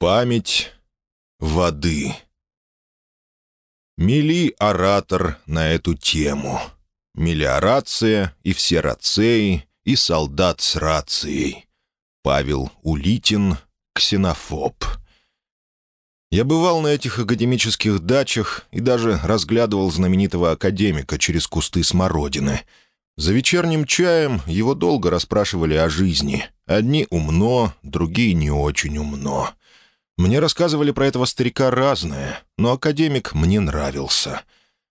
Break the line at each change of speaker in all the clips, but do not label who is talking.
Память воды. Мели оратор на эту тему. Мелиорация и все рацеи, и солдат с рацией. Павел Улитин, ксенофоб. Я бывал на этих академических дачах и даже разглядывал знаменитого академика через кусты смородины. За вечерним чаем его долго расспрашивали о жизни. Одни умно, другие не очень умно. Мне рассказывали про этого старика разное, но академик мне нравился.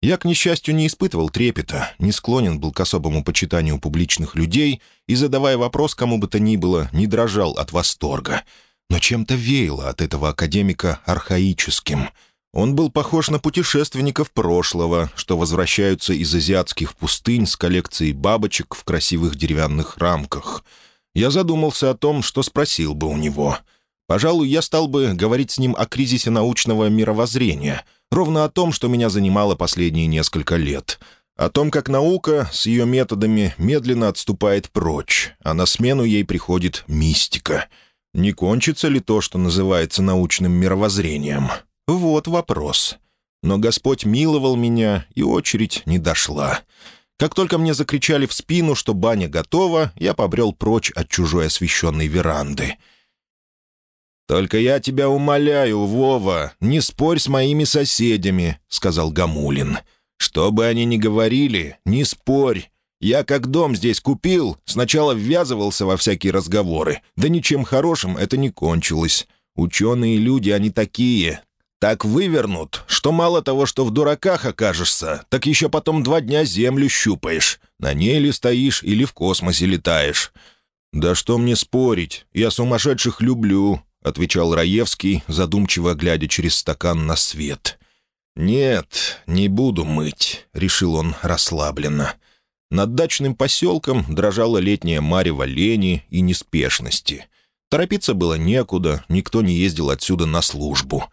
Я, к несчастью, не испытывал трепета, не склонен был к особому почитанию публичных людей и, задавая вопрос кому бы то ни было, не дрожал от восторга. Но чем-то веяло от этого академика архаическим. Он был похож на путешественников прошлого, что возвращаются из азиатских пустынь с коллекцией бабочек в красивых деревянных рамках. Я задумался о том, что спросил бы у него — Пожалуй, я стал бы говорить с ним о кризисе научного мировоззрения, ровно о том, что меня занимало последние несколько лет. О том, как наука с ее методами медленно отступает прочь, а на смену ей приходит мистика. Не кончится ли то, что называется научным мировоззрением? Вот вопрос. Но Господь миловал меня, и очередь не дошла. Как только мне закричали в спину, что баня готова, я побрел прочь от чужой освещенной веранды — «Только я тебя умоляю, Вова, не спорь с моими соседями», — сказал Гамулин. «Что бы они ни говорили, не спорь. Я как дом здесь купил, сначала ввязывался во всякие разговоры, да ничем хорошим это не кончилось. Ученые люди, они такие. Так вывернут, что мало того, что в дураках окажешься, так еще потом два дня землю щупаешь. На ней ли стоишь или в космосе летаешь. Да что мне спорить, я сумасшедших люблю, — отвечал Раевский, задумчиво глядя через стакан на свет. «Нет, не буду мыть», — решил он расслабленно. Над дачным поселком дрожала летняя марево лени и неспешности. Торопиться было некуда, никто не ездил отсюда на службу.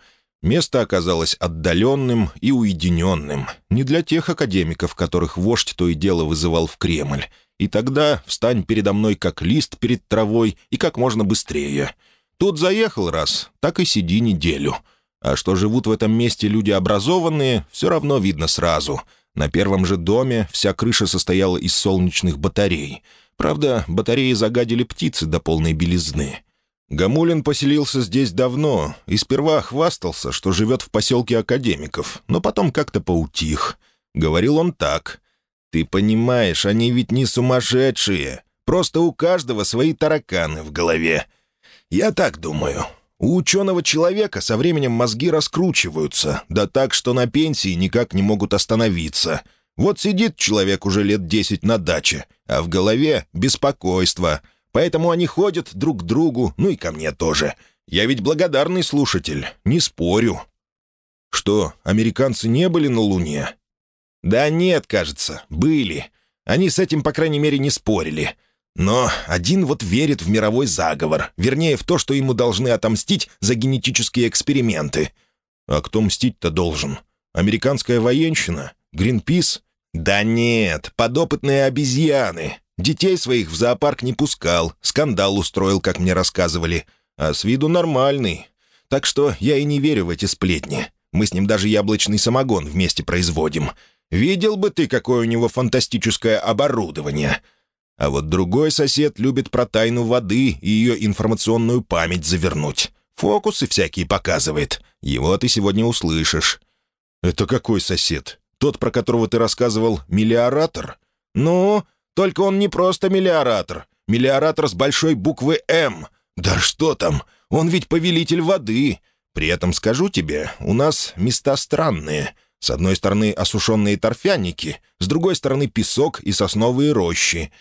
Место оказалось отдаленным и уединенным, не для тех академиков, которых вождь то и дело вызывал в Кремль. И тогда встань передо мной как лист перед травой и как можно быстрее — Тут заехал раз, так и сиди неделю. А что живут в этом месте люди образованные, все равно видно сразу. На первом же доме вся крыша состояла из солнечных батарей. Правда, батареи загадили птицы до полной белизны. Гамулин поселился здесь давно и сперва хвастался, что живет в поселке академиков, но потом как-то поутих. Говорил он так. «Ты понимаешь, они ведь не сумасшедшие. Просто у каждого свои тараканы в голове. «Я так думаю. У ученого человека со временем мозги раскручиваются, да так, что на пенсии никак не могут остановиться. Вот сидит человек уже лет десять на даче, а в голове беспокойство. Поэтому они ходят друг к другу, ну и ко мне тоже. Я ведь благодарный слушатель, не спорю». «Что, американцы не были на Луне?» «Да нет, кажется, были. Они с этим, по крайней мере, не спорили. Но один вот верит в мировой заговор, вернее, в то, что ему должны отомстить за генетические эксперименты. А кто мстить-то должен? Американская военщина? Гринпис? Да нет, подопытные обезьяны. Детей своих в зоопарк не пускал, скандал устроил, как мне рассказывали. А с виду нормальный. Так что я и не верю в эти сплетни. Мы с ним даже яблочный самогон вместе производим. Видел бы ты, какое у него фантастическое оборудование. А вот другой сосед любит про тайну воды и ее информационную память завернуть. Фокусы всякие показывает. Его ты сегодня услышишь». «Это какой сосед? Тот, про которого ты рассказывал, миллиоратор?» «Ну, только он не просто миллиоратор. Миллиоратор с большой буквы «М». Да что там, он ведь повелитель воды. При этом скажу тебе, у нас места странные. С одной стороны осушенные торфяники, с другой стороны песок и сосновые рощи.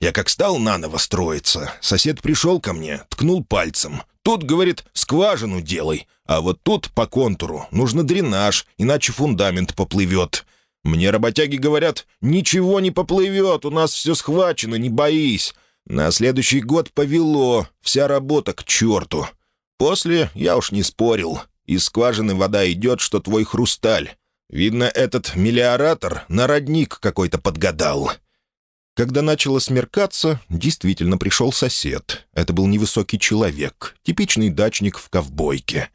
Я как стал наново строиться, сосед пришел ко мне, ткнул пальцем. Тут, говорит, скважину делай, а вот тут по контуру нужно дренаж, иначе фундамент поплывет. Мне работяги говорят, ничего не поплывет, у нас все схвачено, не боись. На следующий год повело, вся работа к черту. После я уж не спорил. Из скважины вода идет, что твой хрусталь. Видно, этот миллиоратор на родник какой-то подгадал. Когда начало смеркаться, действительно пришел сосед. Это был невысокий человек, типичный дачник в ковбойке.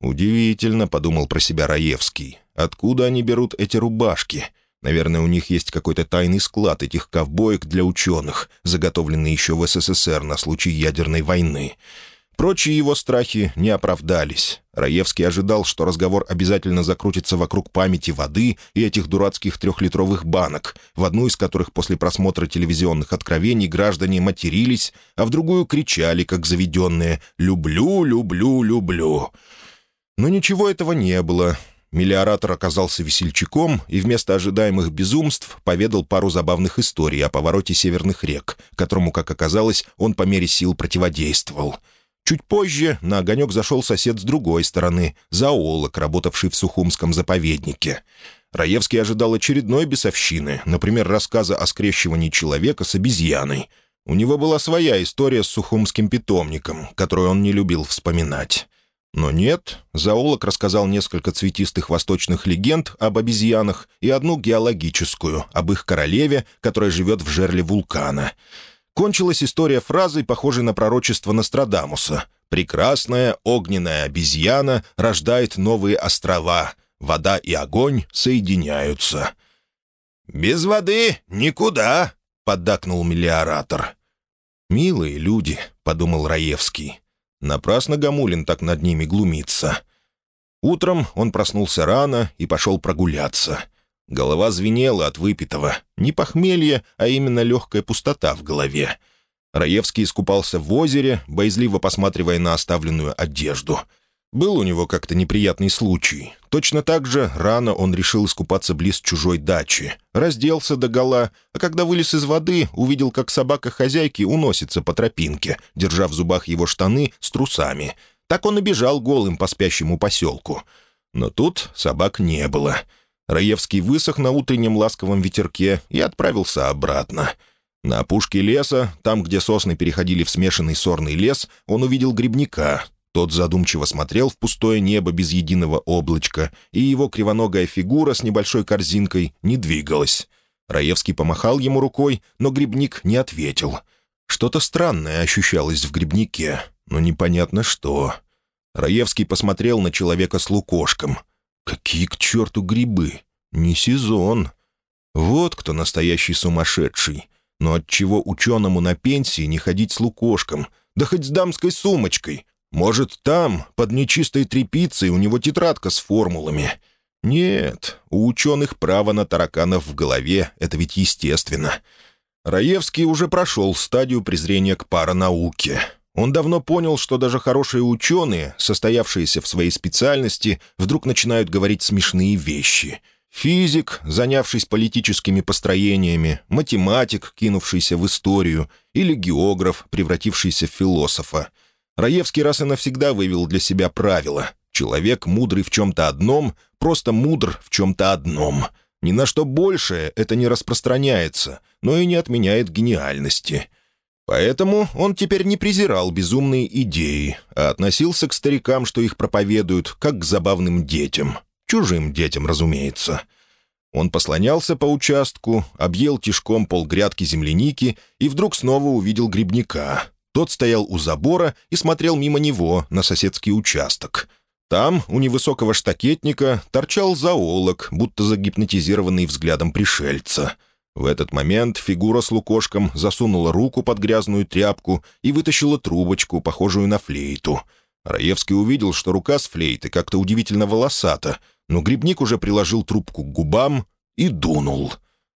«Удивительно», — подумал про себя Раевский. «Откуда они берут эти рубашки? Наверное, у них есть какой-то тайный склад этих ковбоек для ученых, заготовленный еще в СССР на случай ядерной войны. Прочие его страхи не оправдались. Раевский ожидал, что разговор обязательно закрутится вокруг памяти воды и этих дурацких трехлитровых банок, в одну из которых после просмотра телевизионных откровений граждане матерились, а в другую кричали, как заведенные «люблю, люблю, люблю». Но ничего этого не было. Миллиоратор оказался весельчаком и вместо ожидаемых безумств поведал пару забавных историй о повороте северных рек, которому, как оказалось, он по мере сил противодействовал. Чуть позже на огонек зашел сосед с другой стороны, зоолог, работавший в Сухумском заповеднике. Раевский ожидал очередной бесовщины, например, рассказа о скрещивании человека с обезьяной. У него была своя история с сухумским питомником, которую он не любил вспоминать. Но нет, зоолог рассказал несколько цветистых восточных легенд об обезьянах и одну геологическую, об их королеве, которая живет в жерле вулкана. Кончилась история фразой, похожей на пророчество Нострадамуса. «Прекрасная огненная обезьяна рождает новые острова. Вода и огонь соединяются». «Без воды никуда», — поддакнул миллиоратор. «Милые люди», — подумал Раевский. Напрасно Гамулин так над ними глумится. Утром он проснулся рано и пошел прогуляться. Голова звенела от выпитого. Не похмелье, а именно легкая пустота в голове. Раевский искупался в озере, боязливо посматривая на оставленную одежду — был у него как-то неприятный случай. Точно так же рано он решил искупаться близ чужой дачи. Разделся догола, а когда вылез из воды, увидел, как собака хозяйки уносится по тропинке, держа в зубах его штаны с трусами. Так он и бежал голым по спящему поселку. Но тут собак не было. Раевский высох на утреннем ласковом ветерке и отправился обратно. На опушке леса, там, где сосны переходили в смешанный сорный лес, он увидел грибника, тот задумчиво смотрел в пустое небо без единого облачка, и его кривоногая фигура с небольшой корзинкой не двигалась. Раевский помахал ему рукой, но грибник не ответил. Что-то странное ощущалось в грибнике, но непонятно что. Раевский посмотрел на человека с лукошком. «Какие к черту грибы? Не сезон. Вот кто настоящий сумасшедший. Но отчего ученому на пенсии не ходить с лукошком? Да хоть с дамской сумочкой. Может, там, под нечистой тряпицей, у него тетрадка с формулами. Нет, у ученых право на тараканов в голове — это ведь естественно. Раевский уже прошел стадию презрения к паранауке. Он давно понял, что даже хорошие ученые, состоявшиеся в своей специальности, вдруг начинают говорить смешные вещи. Физик, занявшись политическими построениями, математик, кинувшийся в историю, или географ, превратившийся в философа — Раевский раз и навсегда вывел для себя правило. Человек, мудрый в чем-то одном, просто мудр в чем-то одном. Ни на что большее это не распространяется, но и не отменяет гениальности. Поэтому он теперь не презирал безумные идеи, а относился к старикам, что их проповедуют, как к забавным детям. Чужим детям, разумеется. Он послонялся по участку, объел тишком полгрядки земляники и вдруг снова увидел грибника. Тот стоял у забора и смотрел мимо него на соседский участок. Там, у невысокого штакетника, торчал зоолог, будто загипнотизированный взглядом пришельца. В этот момент фигура с лукошком засунула руку под грязную тряпку и вытащила трубочку, похожую на флейту. Раевский увидел, что рука с флейты как-то удивительно волосата, но грибник уже приложил трубку к губам и дунул.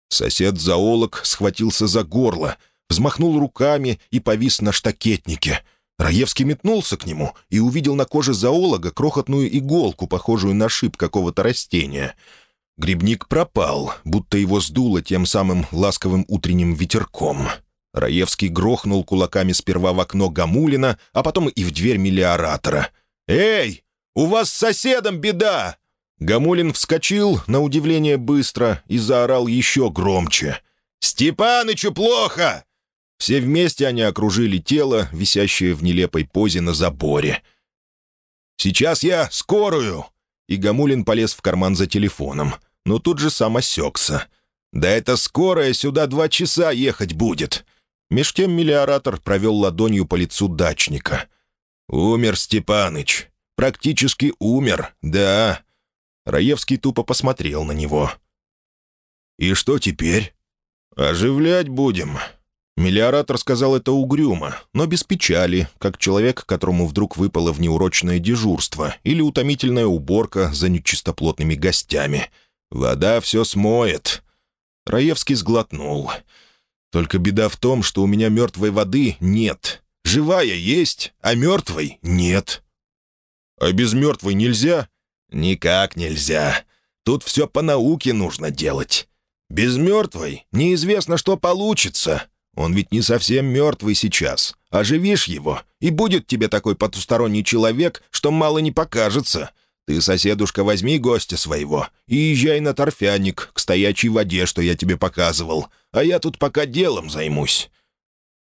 Сосед-зоолог схватился за горло — взмахнул руками и повис на штакетнике. Раевский метнулся к нему и увидел на коже зоолога крохотную иголку, похожую на шип какого-то растения. Грибник пропал, будто его сдуло тем самым ласковым утренним ветерком. Раевский грохнул кулаками сперва в окно Гамулина, а потом и в дверь миллиоратора. «Эй, у вас с соседом беда!» Гамулин вскочил, на удивление быстро, и заорал еще громче. «Степанычу плохо! Все вместе они окружили тело, висящее в нелепой позе на заборе. «Сейчас я скорую!» И Гамулин полез в карман за телефоном, но тут же сам осекся. Да это скорая сюда два часа ехать будет!» Меж тем мелиоратор провел ладонью по лицу дачника. «Умер Степаныч. Практически умер, да». Раевский тупо посмотрел на него. «И что теперь?» «Оживлять будем». Мелиоратор сказал это угрюмо, но без печали, как человек, которому вдруг выпало внеурочное дежурство или утомительная уборка за нечистоплотными гостями. «Вода все смоет». Раевский сглотнул. «Только беда в том, что у меня мертвой воды нет. Живая есть, а мертвой нет». «А без мертвой нельзя?» «Никак нельзя. Тут все по науке нужно делать. Без мертвой неизвестно, что получится. Он ведь не совсем мертвый сейчас. Оживишь его, и будет тебе такой потусторонний человек, что мало не покажется. Ты, соседушка, возьми гостя своего и езжай на торфяник к стоячей воде, что я тебе показывал, а я тут пока делом займусь».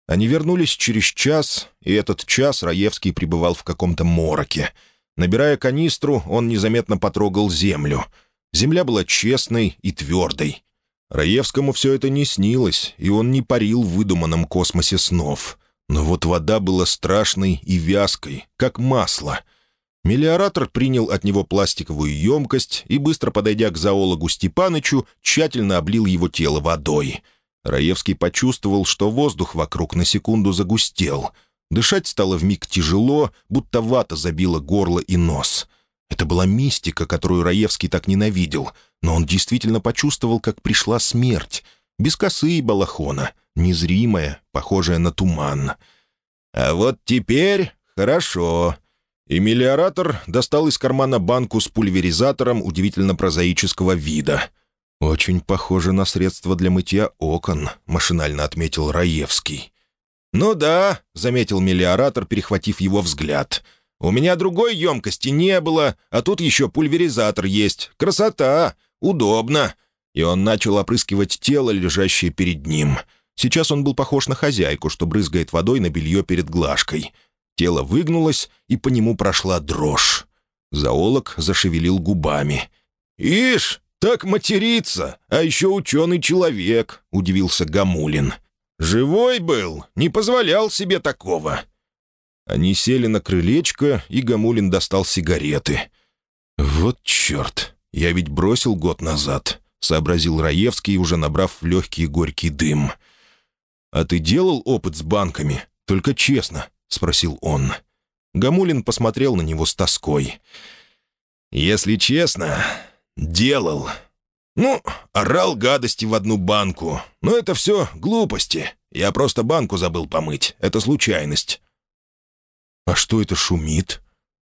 Они вернулись через час, и этот час Раевский пребывал в каком-то мороке. Набирая канистру, он незаметно потрогал землю. Земля была честной и твердой. Раевскому все это не снилось, и он не парил в выдуманном космосе снов. Но вот вода была страшной и вязкой, как масло. Мелиоратор принял от него пластиковую емкость и, быстро подойдя к зоологу Степанычу, тщательно облил его тело водой. Раевский почувствовал, что воздух вокруг на секунду загустел. Дышать стало вмиг тяжело, будто вата забила горло и нос. Это была мистика, которую Раевский так ненавидел — но он действительно почувствовал, как пришла смерть, без косы и балахона, незримая, похожая на туман. «А вот теперь хорошо». И мелиоратор достал из кармана банку с пульверизатором удивительно прозаического вида. «Очень похоже на средство для мытья окон», — машинально отметил Раевский. «Ну да», — заметил мелиоратор, перехватив его взгляд. «У меня другой емкости не было, а тут еще пульверизатор есть. Красота! Удобно!» И он начал опрыскивать тело, лежащее перед ним. Сейчас он был похож на хозяйку, что брызгает водой на белье перед глажкой. Тело выгнулось, и по нему прошла дрожь. Зоолог зашевелил губами. «Ишь, так матерится, а еще ученый человек», — удивился Гамулин. «Живой был, не позволял себе такого». Они сели на крылечко, и Гамулин достал сигареты. «Вот черт! Я ведь бросил год назад», — сообразил Раевский, уже набрав легкий горький дым. «А ты делал опыт с банками? Только честно», — спросил он. Гамулин посмотрел на него с тоской. «Если честно, делал. Ну, орал гадости в одну банку. Но это все глупости. Я просто банку забыл помыть. Это случайность». «А что это шумит?»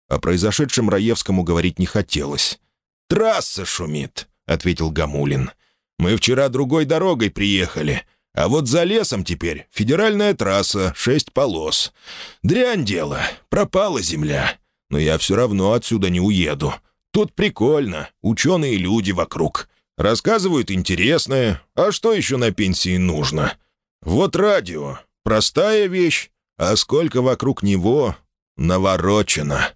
О произошедшем Раевскому говорить не хотелось. «Трасса шумит», — ответил Гамулин. «Мы вчера другой дорогой приехали, а вот за лесом теперь федеральная трасса, шесть полос. Дрянь дело, пропала земля. Но я все равно отсюда не уеду. Тут прикольно, ученые люди вокруг. Рассказывают интересное, а что еще на пенсии нужно? Вот радио, простая вещь, а сколько вокруг него наворочено».